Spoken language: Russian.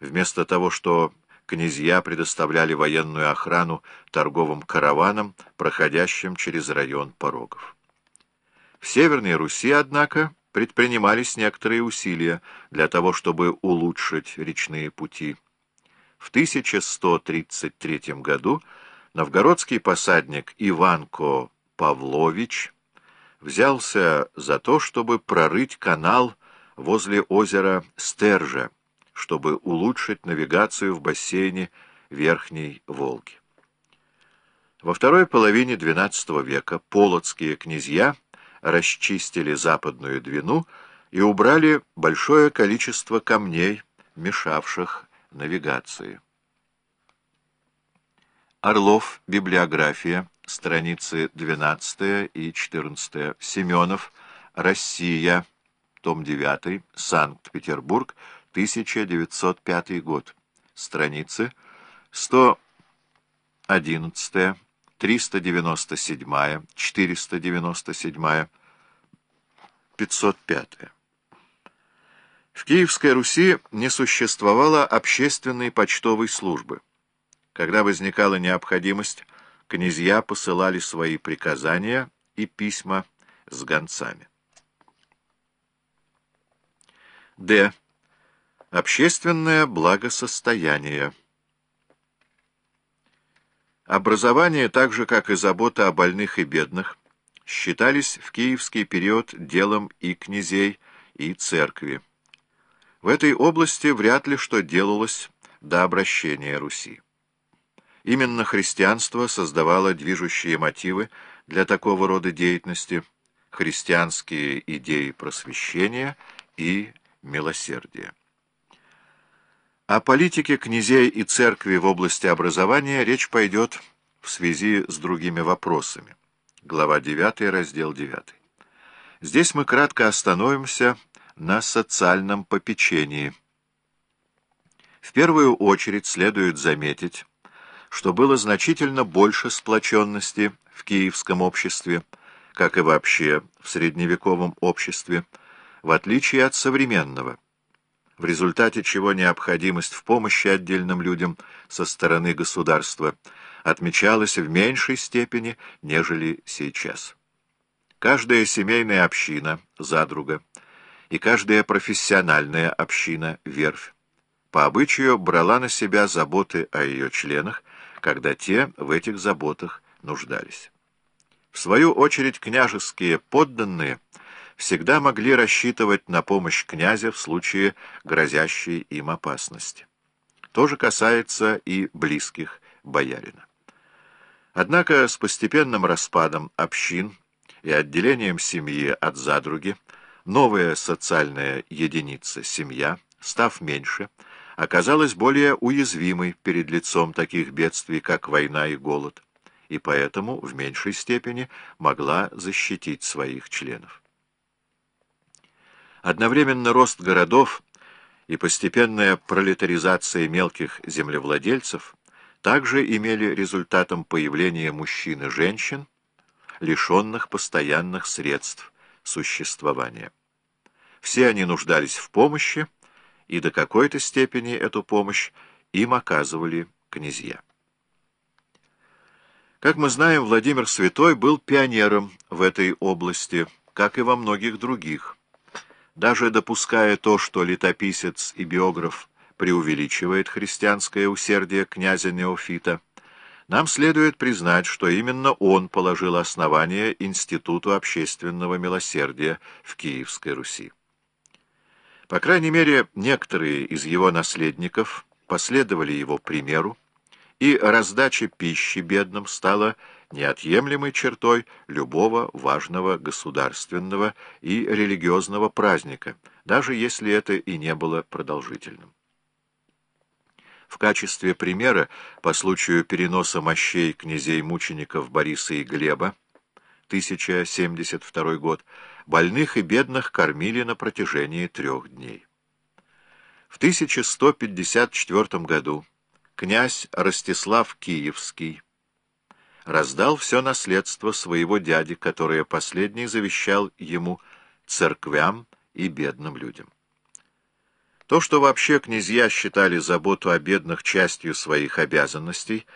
вместо того, что князья предоставляли военную охрану торговым караванам, проходящим через район порогов. В Северной Руси, однако, предпринимались некоторые усилия для того, чтобы улучшить речные пути. В 1133 году новгородский посадник Иванко Павлович взялся за то, чтобы прорыть канал возле озера Стержа, чтобы улучшить навигацию в бассейне Верхней Волги. Во второй половине XII века полоцкие князья расчистили западную Двину и убрали большое количество камней, мешавших навигации. Орлов, библиография, страницы 12 и 14. Семенов, Россия, том 9, Санкт-Петербург, 1905 год. Страницы 111, 397, 497, 505. В Киевской Руси не существовало общественной почтовой службы. Когда возникала необходимость, князья посылали свои приказания и письма с гонцами. Д. Общественное благосостояние. Образование, так же как и забота о больных и бедных, считались в киевский период делом и князей, и церкви. В этой области вряд ли что делалось до обращения Руси. Именно христианство создавало движущие мотивы для такого рода деятельности, христианские идеи просвещения и милосердия. О политике князей и церкви в области образования речь пойдет в связи с другими вопросами. Глава 9, раздел 9. Здесь мы кратко остановимся на социальном попечении. В первую очередь следует заметить, что было значительно больше сплоченности в киевском обществе, как и вообще в средневековом обществе, в отличие от современного, в результате чего необходимость в помощи отдельным людям со стороны государства отмечалась в меньшей степени, нежели сейчас. Каждая семейная община, задруга, и каждая профессиональная община, верфь, по обычаю брала на себя заботы о ее членах, когда те в этих заботах нуждались. В свою очередь княжеские подданные всегда могли рассчитывать на помощь князя в случае грозящей им опасности. То же касается и близких боярина. Однако с постепенным распадом общин и отделением семьи от задруги новая социальная единица, семья, став меньше, оказалась более уязвимой перед лицом таких бедствий, как война и голод, и поэтому в меньшей степени могла защитить своих членов. Одновременно рост городов и постепенная пролетаризация мелких землевладельцев также имели результатом появления мужчин и женщин, лишенных постоянных средств существования. Все они нуждались в помощи, и до какой-то степени эту помощь им оказывали князья. Как мы знаем, Владимир Святой был пионером в этой области, как и во многих других. Даже допуская то, что летописец и биограф преувеличивает христианское усердие князя Неофита, нам следует признать, что именно он положил основание Институту общественного милосердия в Киевской Руси. По крайней мере, некоторые из его наследников последовали его примеру, и раздача пищи бедным стала неотъемлемой чертой любого важного государственного и религиозного праздника, даже если это и не было продолжительным. В качестве примера, по случаю переноса мощей князей-мучеников Бориса и Глеба, 1072 год, больных и бедных кормили на протяжении трех дней. В 1154 году князь Ростислав Киевский раздал все наследство своего дяди, которое последний завещал ему церквям и бедным людям. То, что вообще князья считали заботу о бедных частью своих обязанностей,